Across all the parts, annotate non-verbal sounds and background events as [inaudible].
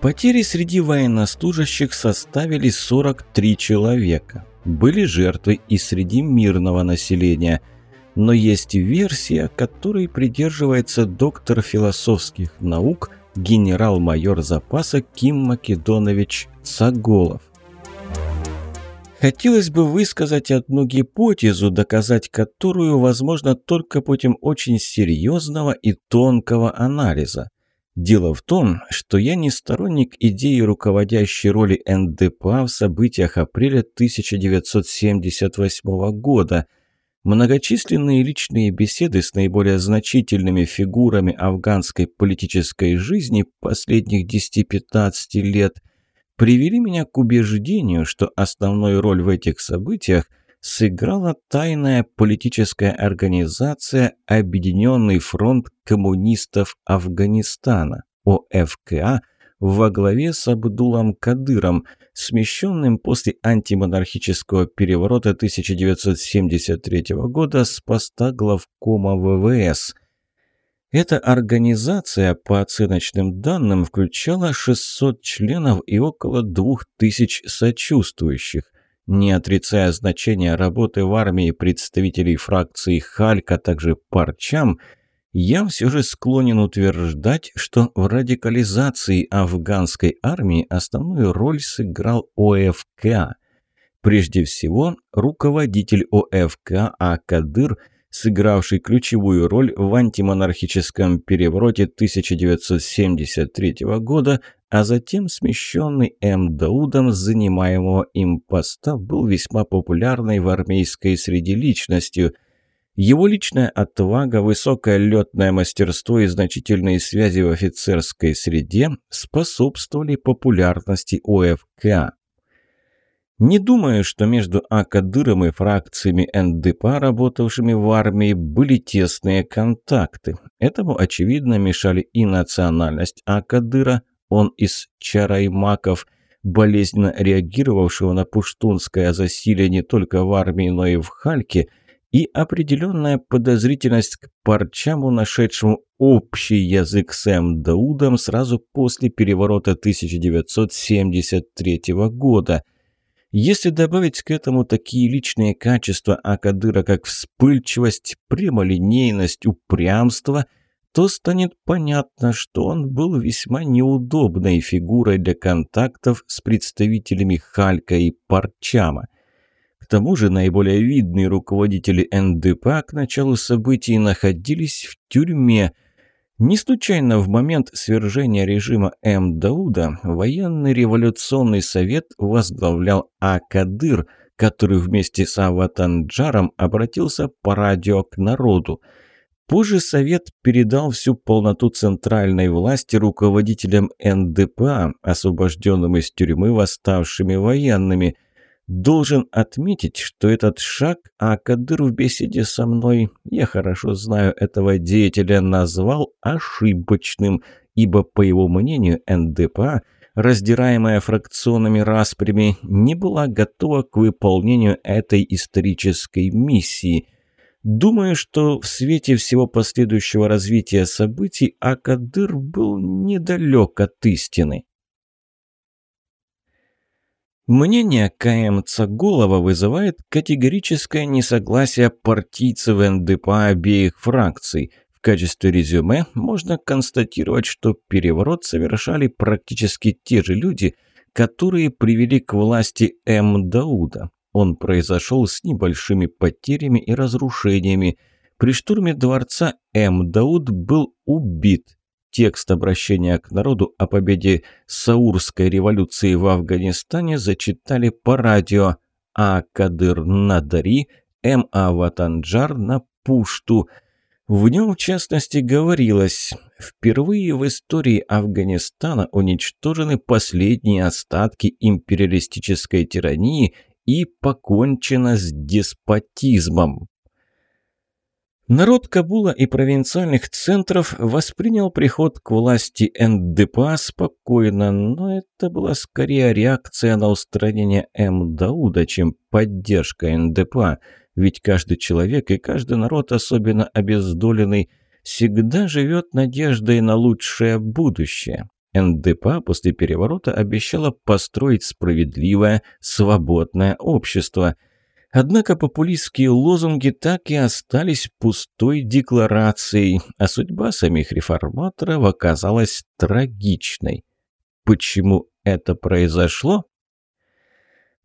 Потери среди военнослужащих составили 43 человека. Были жертвы и среди мирного населения. Но есть версия, которой придерживается доктор философских наук, генерал-майор запаса Ким Македонович Цаголов. Хотелось бы высказать одну гипотезу, доказать которую возможно только путем очень серьезного и тонкого анализа. Дело в том, что я не сторонник идеи руководящей роли НДПА в событиях апреля 1978 года. Многочисленные личные беседы с наиболее значительными фигурами афганской политической жизни последних 10-15 лет привели меня к убеждению, что основную роль в этих событиях сыграла тайная политическая организация Объединенный фронт коммунистов Афганистана, ОФКА, во главе с Абдулом Кадыром, смещенным после антимонархического переворота 1973 года с поста главкома ВВС. Эта организация, по оценочным данным, включала 600 членов и около 2000 сочувствующих. Не отрицая значения работы в армии представителей фракции Халька, а также Парчам, я все же склонен утверждать, что в радикализации афганской армии основную роль сыграл ОФК. Прежде всего, руководитель ОФК А. Сыгравший ключевую роль в антимонархическом перевороте 1973 года, а затем смещенный М. Даудом с занимаемого им поста, был весьма популярной в армейской среде личностью. Его личная отвага, высокое летное мастерство и значительные связи в офицерской среде способствовали популярности ОФК. Не думаю, что между Акадыром и фракциями НДП, работавшими в армии, были тесные контакты. Этому, очевидно, мешали и национальность Акадыра, он из Чараймаков, болезненно реагировавшего на пуштунское засилие не только в армии, но и в Хальке, и определенная подозрительность к парчаму, нашедшему общий язык с М. Даудом сразу после переворота 1973 года – если добавить к этому такие личные качества Акадыра, как вспыльчивость, прямолинейность, упрямство, то станет понятно, что он был весьма неудобной фигурой для контактов с представителями Халька и Парчама. К тому же наиболее видные руководители НДП к началу событий находились в тюрьме – не случайно в момент свержения режима М. Дауда военный революционный совет возглавлял А-Кадыр, который вместе с Аватанджаром обратился по радио к народу. Позже Совет передал всю полноту центральной власти руководителям НДПА, освобожденным из тюрьмы восставшими военными – Должен отметить, что этот шаг Акадыр в беседе со мной, я хорошо знаю этого деятеля, назвал ошибочным, ибо, по его мнению, НДПА, раздираемая фракционными распрями, не была готова к выполнению этой исторической миссии. Думаю, что в свете всего последующего развития событий Акадыр был недалек от истины. Мнение КМ Цаголова вызывает категорическое несогласие партийцев НДП обеих фракций. В качестве резюме можно констатировать, что переворот совершали практически те же люди, которые привели к власти М. Дауда. Он произошел с небольшими потерями и разрушениями. При штурме дворца М. Дауд был убит. Текст обращения к народу о победе Саурской революции в Афганистане зачитали по радио, а Кадыр Надари, М. А. Ватанджар на Пушту. В нем, в частности, говорилось, впервые в истории Афганистана уничтожены последние остатки империалистической тирании и покончено с деспотизмом. Народ Кабула и провинциальных центров воспринял приход к власти НДПА спокойно, но это была скорее реакция на устранение М. Дауда, чем поддержка НДПА, ведь каждый человек и каждый народ, особенно обездоленный, всегда живет надеждой на лучшее будущее. НДПА после переворота обещала построить справедливое, свободное общество. Однако популистские лозунги так и остались пустой декларацией, а судьба самих реформаторов оказалась трагичной. Почему это произошло?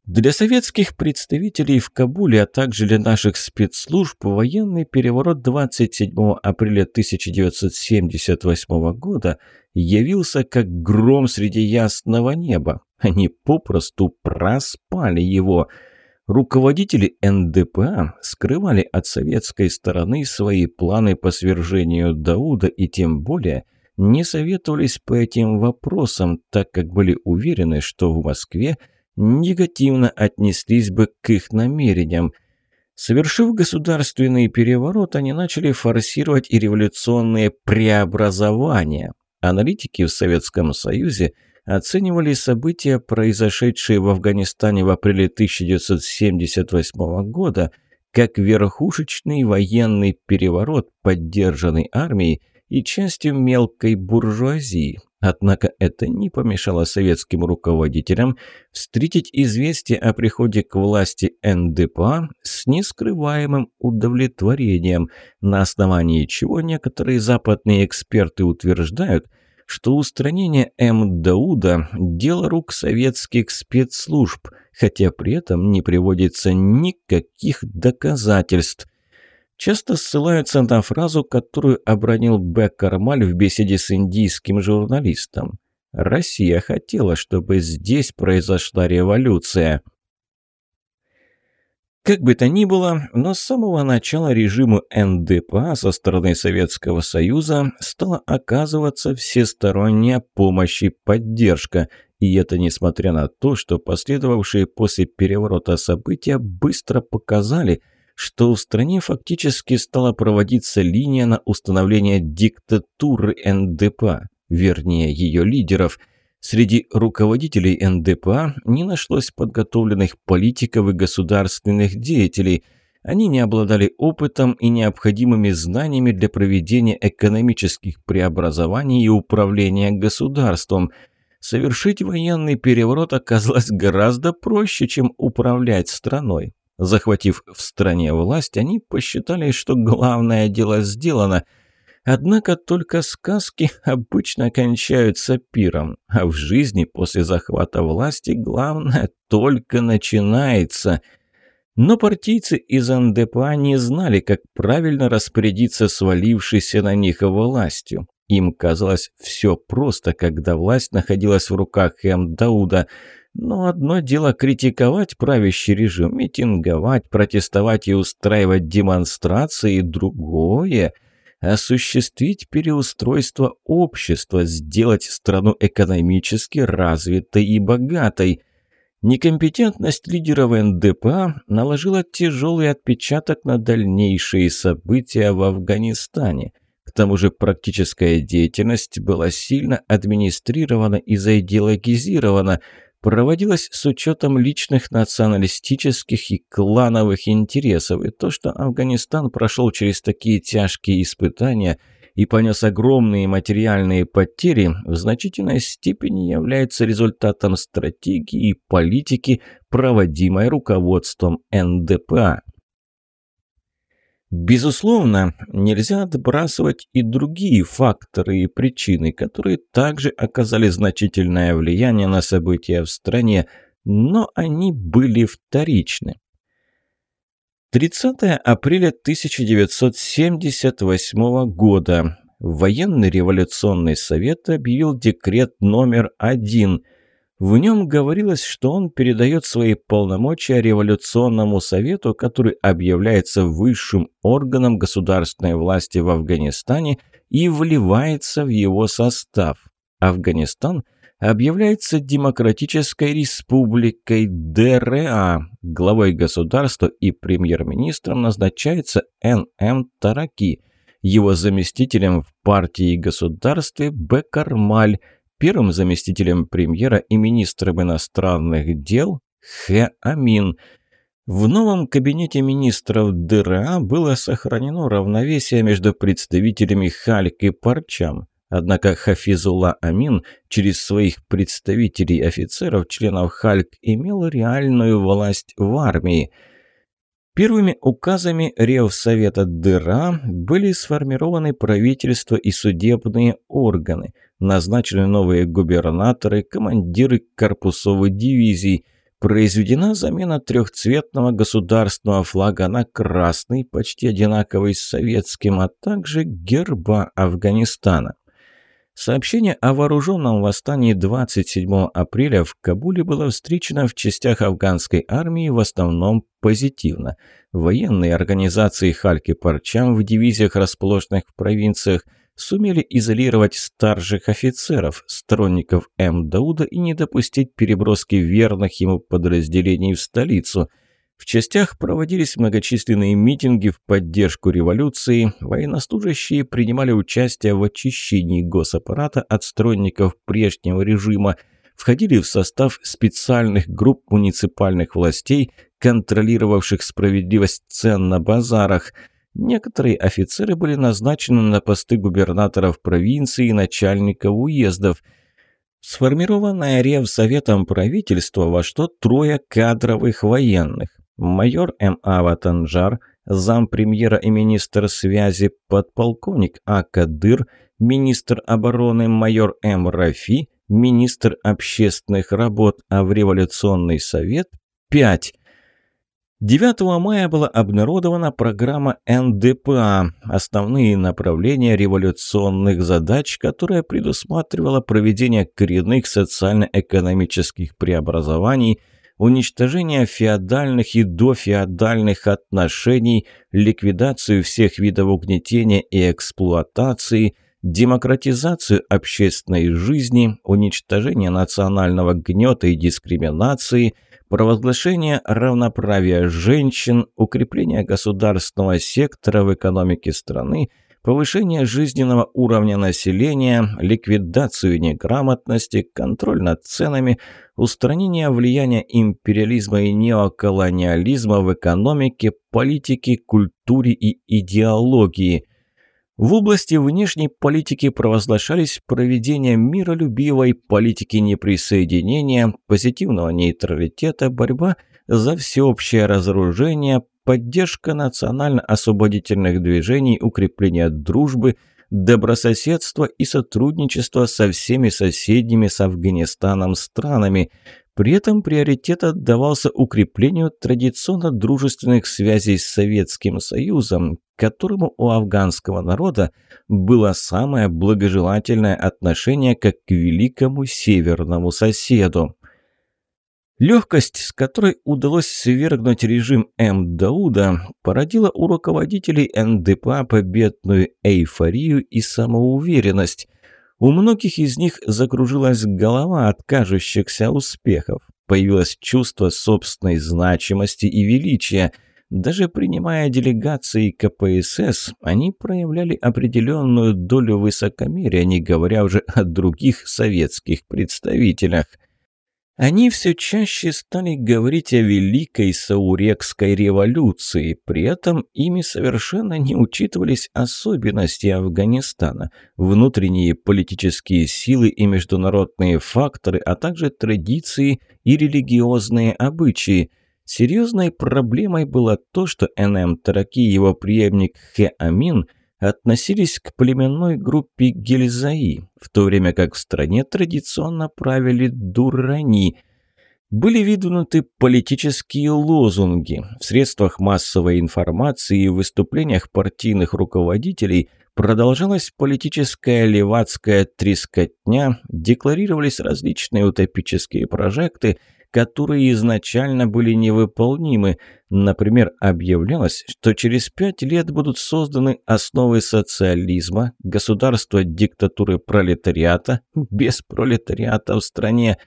Для советских представителей в Кабуле, а также для наших спецслужб военный переворот 27 апреля 1978 года явился как гром среди ясного неба. Они попросту проспали его. Руководители НДПА скрывали от советской стороны свои планы по свержению Дауда и тем более не советовались по этим вопросам, так как были уверены, что в Москве – негативно отнеслись бы к их намерениям. Совершив государственный переворот, они начали форсировать и революционные преобразования. Аналитики в Советском Союзе оценивали события, произошедшие в Афганистане в апреле 1978 года, как верхушечный военный переворот, поддержанный армией и частью мелкой буржуазии. Однако это не помешало советским руководителям встретить известие о приходе к власти НДПА с нескрываемым удовлетворением, на основании чего некоторые западные эксперты утверждают, что устранение М. Дауда – дело рук советских спецслужб, хотя при этом не приводится никаких доказательств часто ссылаются на фразу, которую обронил Б. Кармаль в беседе с индийским журналистом. «Россия хотела, чтобы здесь произошла революция». Как бы то ни было, но с самого начала режиму НДПА со стороны Советского Союза стала оказываться всесторонняя помощь и поддержка, и это несмотря на то, что последовавшие после переворота события быстро показали – что в стране фактически стала проводиться линия на установление диктатуры НДПА, вернее ее лидеров. Среди руководителей НДПА не нашлось подготовленных политиков и государственных деятелей. Они не обладали опытом и необходимыми знаниями для проведения экономических преобразований и управления государством – Совершить военный переворот оказалось [laughs] гораздо проще, чем управлять страной. Захватив в стране власть, они посчитали, что главное дело сделано. Однако только сказки [laughs] обычно кончаются пиром, а в жизни после захвата власти главное [laughs] только начинается. Но партийцы из НДПА не знали, как правильно распорядиться свалившейся на них властью. Им казалось все просто, когда власть находилась в руках М. Дауда – но одно дело критиковать правящий режим, митинговать, протестовать и устраивать демонстрации, другое – осуществить переустройство общества, сделать страну экономически развитой и богатой. Некомпетентность лидеров НДПА наложила тяжелый отпечаток на дальнейшие события в Афганистане. К тому же практическая деятельность была сильно администрирована и заидеологизирована – проводилась с учетом личных националистических и клановых интересов, и то, что Афганистан прошел через такие тяжкие испытания и понес огромные материальные потери, в значительной степени является результатом стратегии и политики, проводимой руководством НДПА. Безусловно, нельзя отбрасывать и другие факторы и причины, которые также оказали значительное влияние на события в стране, но они были вторичны. 30 апреля 1978 года Военный революционный совет объявил декрет номер один – в нем говорилось, что он передает свои полномочия революционному совету, который объявляется высшим органом государственной власти в Афганистане и вливается в его состав. Афганистан объявляется Демократической Республикой ДРА. Главой государства и премьер-министром назначается Н.М. Тараки. Его заместителем в партии и государстве Б. Первым заместителем премьера и министром иностранных дел Хэ Амин. В новом кабинете министров ДРА было сохранено равновесие между представителями Хальк и Парчам. Однако Хафизула Амин через своих представителей-офицеров, членов Хальк, имел реальную власть в армии. Первыми указами Ревсовета Дыра были сформированы правительство и судебные органы, назначены новые губернаторы, командиры корпусов и дивизий, произведена замена трехцветного государственного флага на красный, почти одинаковый с советским, а также герба Афганистана. Сообщение о вооруженном восстании 27 апреля в Кабуле было встречено в частях афганской армии в основном позитивно. Военные организации Хальки-Парчам в дивизиях, расположенных в провинциях, сумели изолировать старших офицеров, сторонников М. Дауда и не допустить переброски верных ему подразделений в столицу – в частях проводились многочисленные митинги в поддержку революции, военнослужащие принимали участие в очищении госаппарата от сторонников прежнего режима, входили в состав специальных групп муниципальных властей, контролировавших справедливость цен на базарах. Некоторые офицеры были назначены на посты губернаторов провинции и начальников уездов – Сформированное Ревсоветом правительство вошло трое кадровых военных майор М.А. Ватанжар, зампремьера и министр связи, подполковник А. Кадыр, министр обороны майор М. Рафи, министр общественных работ, а в революционный совет – пять. 9 мая была обнародована программа НДПА «Основные направления революционных задач», которая предусматривала проведение коренных социально-экономических преобразований – уничтожение феодальных и дофеодальных отношений, ликвидацию всех видов угнетения и эксплуатации, демократизацию общественной жизни, уничтожение национального гнета и дискриминации, провозглашение равноправия женщин, укрепление государственного сектора в экономике страны – повышение жизненного уровня населения, ликвидацию неграмотности, контроль над ценами, устранение влияния империализма и неоколониализма в экономике, политике, культуре и идеологии. В области внешней политики провозглашались проведение миролюбивой политики неприсоединения, позитивного нейтралитета, борьба за всеобщее разоружение, поддержка национально-освободительных движений, укрепление дружбы, добрососедства и сотрудничества со всеми соседними с Афганистаном странами. При этом приоритет отдавался укреплению традиционно дружественных связей с Советским Союзом, к которому у афганского народа было самое благожелательное отношение как к великому северному соседу. Легкость, с которой удалось свергнуть режим М. Дауда, породила у руководителей НДПА победную эйфорию и самоуверенность. У многих из них закружилась голова от кажущихся успехов. Появилось чувство собственной значимости и величия. Даже принимая делегации КПСС, они проявляли определенную долю высокомерия, не говоря уже о других советских представителях – они все чаще стали говорить о Великой Саурекской революции, при этом ими совершенно не учитывались особенности Афганистана, внутренние политические силы и международные факторы, а также традиции и религиозные обычаи. Серьезной проблемой было то, что НМ Тараки и его преемник Хе Амин – относились к племенной группе Гельзаи, в то время как в стране традиционно правили дурани. Были выдвинуты политические лозунги. В средствах массовой информации и выступлениях партийных руководителей продолжалась политическая левацкая трескотня, декларировались различные утопические прожекты – которые изначально были невыполнимы. Например, объявлялось, что через пять лет будут созданы основы социализма, государства диктатуры пролетариата, без пролетариата в стране.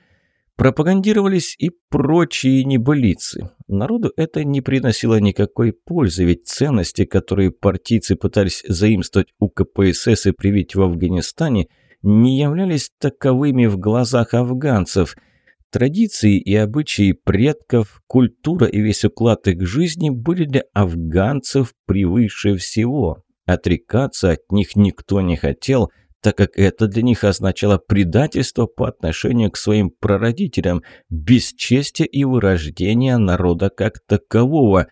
Пропагандировались и прочие небылицы. Народу это не приносило никакой пользы, ведь ценности, которые партийцы пытались заимствовать у КПСС и привить в Афганистане, не являлись таковыми в глазах афганцев – Традиции и обычаи предков, культура и весь уклад их жизни были для афганцев превыше всего. Отрекаться от них никто не хотел, так как это для них означало предательство по отношению к своим прародителям, бесчестие и вырождение народа как такового.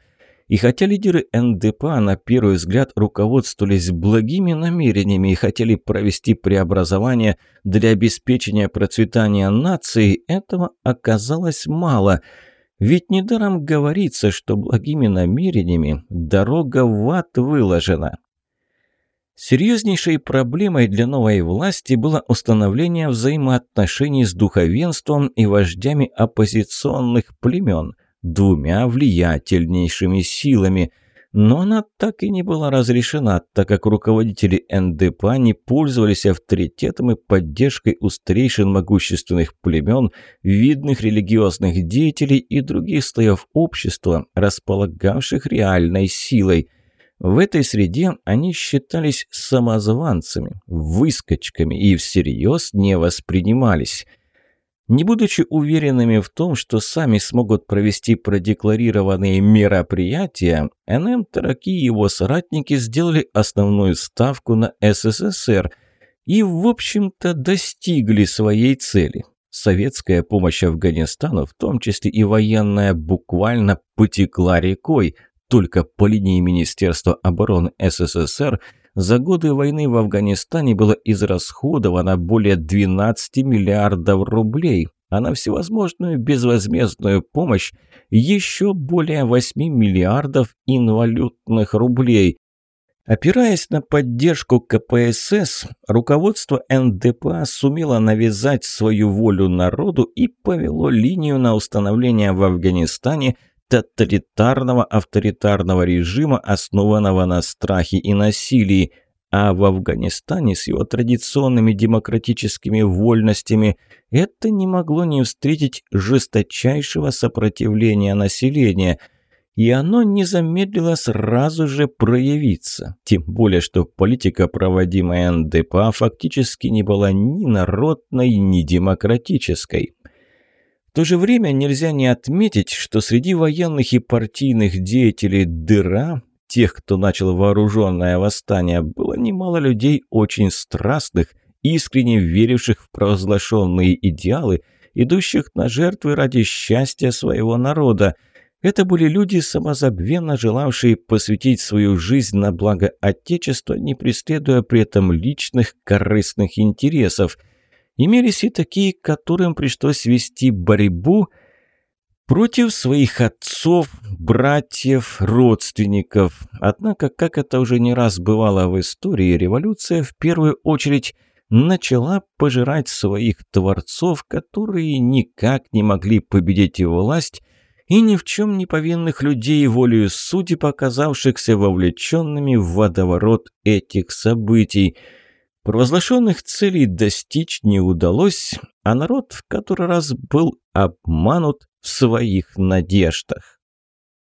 И хотя лидеры НДПА на первый взгляд руководствовались благими намерениями и хотели провести преобразование для обеспечения процветания нации, этого оказалось мало – ведь недаром говорится, что благими намерениями дорога в ад выложена. Серьезнейшей проблемой для новой власти было установление взаимоотношений с духовенством и вождями оппозиционных племен, двумя влиятельнейшими силами – но она так и не была разрешена, так как руководители НДПА не пользовались авторитетом и поддержкой у старейшин могущественных племен, видных религиозных деятелей и других слоев общества, располагавших реальной силой. В этой среде они считались самозванцами, выскочками и всерьез не воспринимались – не будучи уверенными в том, что сами смогут провести продекларированные мероприятия, НМ Тараки и его соратники сделали основную ставку на СССР и, в общем-то, достигли своей цели. Советская помощь Афганистану, в том числе и военная, буквально потекла рекой. Только по линии Министерства обороны СССР – за годы войны в Афганистане было израсходовано более 12 миллиардов рублей, а на всевозможную безвозмездную помощь еще более 8 миллиардов инвалютных рублей. Опираясь на поддержку КПСС, руководство НДПА сумело навязать свою волю народу и повело линию на установление в Афганистане – тоталитарного авторитарного режима, основанного на страхе и насилии, а в Афганистане с его традиционными демократическими вольностями это не могло не встретить жесточайшего сопротивления населения – и оно не замедлило сразу же проявиться. Тем более, что политика, проводимая НДПА, фактически не была ни народной, ни демократической. То же время нельзя не отметить, что среди военных и партийных деятелей дыра, тех, кто начал вооруженное восстание, было немало людей очень страстных, искренне веривших в провозглашенные идеалы, идущих на жертвы ради счастья своего народа. Это были люди, самозабвенно желавшие посвятить свою жизнь на благо Отечества, не преследуя при этом личных корыстных интересов – Имелись и такие, которым пришлось вести борьбу против своих отцов, братьев, родственников. Однако, как это уже не раз бывало в истории, революция в первую очередь начала пожирать своих творцов, которые никак не могли победить и власть, и ни в чем не повинных людей, волею судеб, оказавшихся вовлеченными в водоворот этих событий – Провозглашенных целей достичь не удалось, а народ в который раз был обманут в своих надеждах.